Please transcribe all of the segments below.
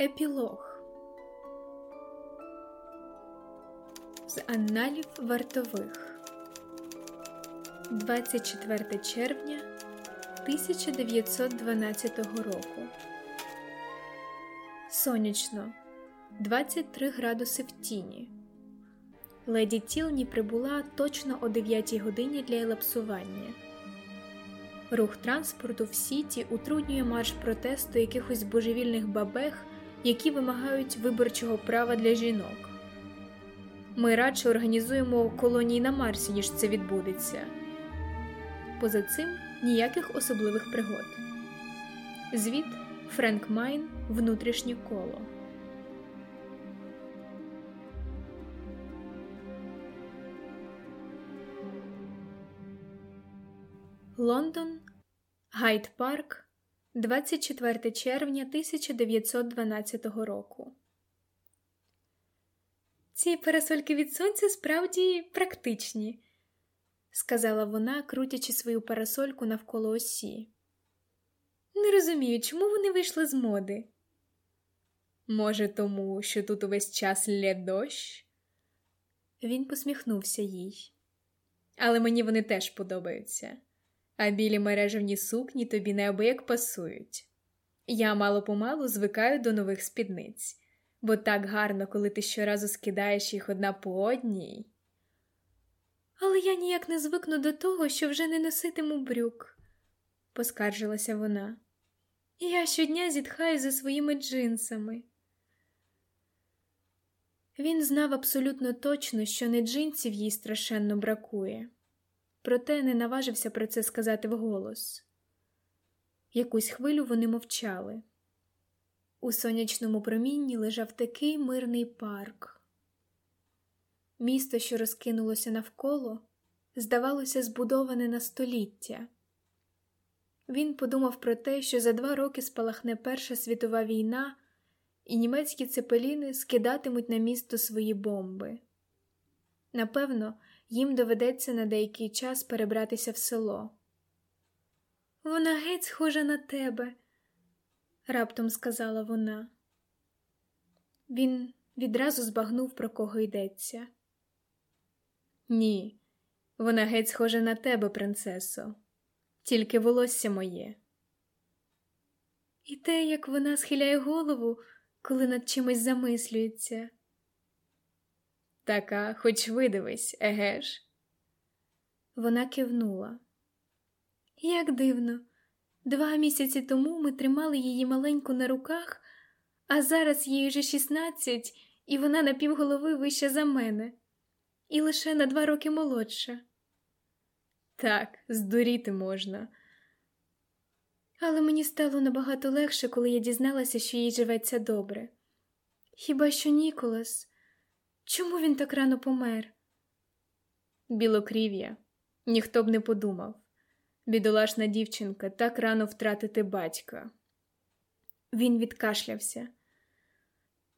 Епілог з Анналів вартових 24 червня 1912 року. Сонячно 23 градуси в тіні. Леді Тілні прибула точно о 9 годині для елапсування. Рух транспорту в Сіті утруднює марш протесту якихось божевільних бабех, які вимагають виборчого права для жінок. Ми радше організуємо колонії на Марсі, ніж це відбудеться. Поза цим ніяких особливих пригод. Звіт Френк Майн Внутрішнє коло. Лондон, Гайд Парк, 24 червня 1912 року. Ці парасольки від сонця справді практичні, сказала вона, крутячи свою парасольку навколо осі. Не розумію, чому вони вийшли з моди. Може, тому, що тут увесь час лє дощ? Він посміхнувся їй. Але мені вони теж подобаються а білі мережевні сукні тобі неабияк пасують. Я мало помалу звикаю до нових спідниць, бо так гарно, коли ти щоразу скидаєш їх одна по одній. Але я ніяк не звикну до того, що вже не носитиму брюк, поскаржилася вона. Я щодня зітхаю за своїми джинсами. Він знав абсолютно точно, що не джинсів їй страшенно бракує проте не наважився про це сказати вголос. Якусь хвилю вони мовчали. У сонячному промінні лежав такий мирний парк. Місто, що розкинулося навколо, здавалося, збудоване на століття. Він подумав про те, що за два роки спалахне Перша світова війна, і німецькі цепеліни скидатимуть на місто свої бомби. Напевно, їм доведеться на деякий час перебратися в село. Вона геть схожа на тебе, раптом сказала вона. Він відразу збагнув, про кого йдеться. Ні, вона геть схожа на тебе, принцесо, тільки волосся моє. І те, як вона схиляє голову, коли над чимось замислюється. Така, хоч видивись, еге ж? Вона кивнула. Як дивно, два місяці тому ми тримали її маленьку на руках, а зараз їй вже шістнадцять, і вона на півголови вища за мене, і лише на два роки молодша. Так, здуріти можна. Але мені стало набагато легше, коли я дізналася, що їй живеться добре. Хіба що Ніколас. Чому він так рано помер? Білокрів'я. Ніхто б не подумав. Бідолашна дівчинка так рано втратити батька. Він відкашлявся.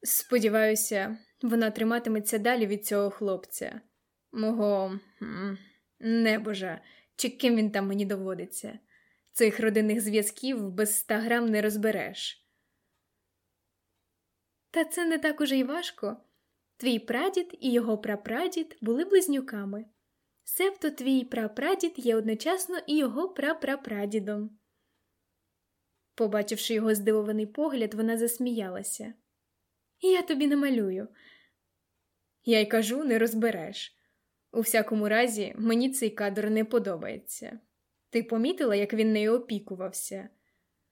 Сподіваюся, вона триматиметься далі від цього хлопця, мого небожа, чи ким він там мені доводиться. Цих родинних зв'язків без ста грам не розбереш. Та це не так уже й важко. Твій прадід і його прапрадід були близнюками. Себто твій прапрадід є одночасно і його прапрапрадідом. Побачивши його здивований погляд, вона засміялася. Я тобі намалюю. Я й кажу, не розбереш. У всякому разі, мені цей кадр не подобається. Ти помітила, як він нею опікувався?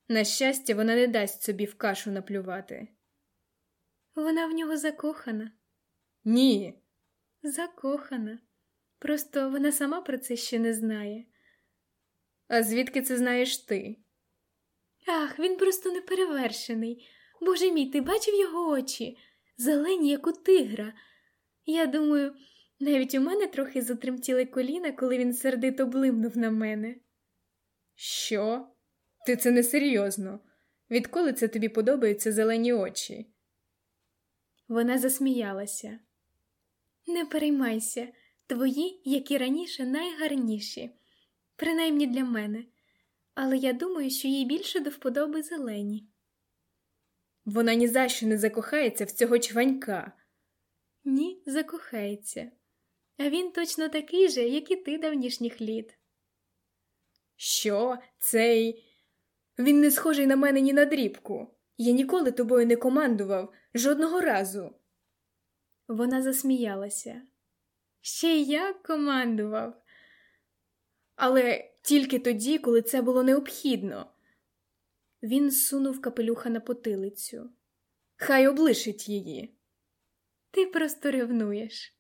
На щастя, вона не дасть собі в кашу наплювати. Вона в нього закохана. Ні. Закохана. Просто вона сама про це ще не знає. А звідки це знаєш ти? Ах, він просто неперевершений. Боже мій, ти бачив його очі, зелені, як у тигра. Я думаю, навіть у мене трохи затремтіли коліна, коли він сердито блимнув на мене. Що? Ти це несерйозно. Відколи це тобі подобаються зелені очі? Вона засміялася. Не переймайся, твої, як і раніше, найгарніші, принаймні для мене, але я думаю, що їй більше до вподоби зелені. Вона ні за що не закохається в цього чванька. Ні, закохається. А він точно такий же, як і ти давнішніх літ. Що, цей? Він не схожий на мене ні на дрібку. Я ніколи тобою не командував жодного разу. Вона засміялася. Ще й як командував. Але тільки тоді, коли це було необхідно. Він сунув капелюха на потилицю. Хай облишить її. Ти просто ревнуєш.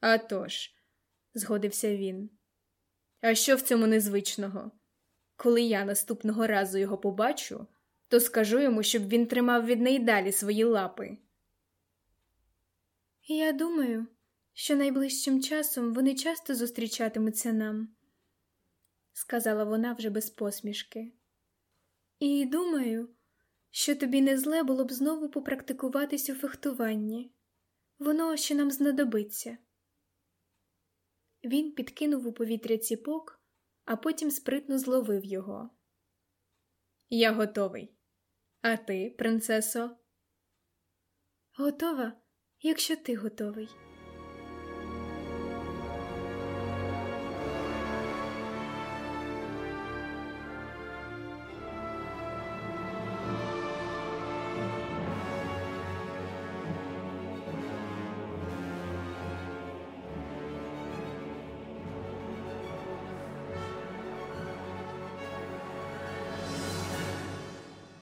«А тож», – згодився він. А що в цьому незвичного? Коли я наступного разу його побачу, то скажу йому, щоб він тримав від неї далі свої лапи. Я думаю, що найближчим часом вони часто зустрічатимуться нам, сказала вона вже без посмішки. І думаю, що тобі не зле було б знову попрактикуватись у фехтуванні. Воно ще нам знадобиться. Він підкинув у повітря ціпок, а потім спритно зловив його. Я готовий. А ти, принцесо? Готова, якщо ти готовий.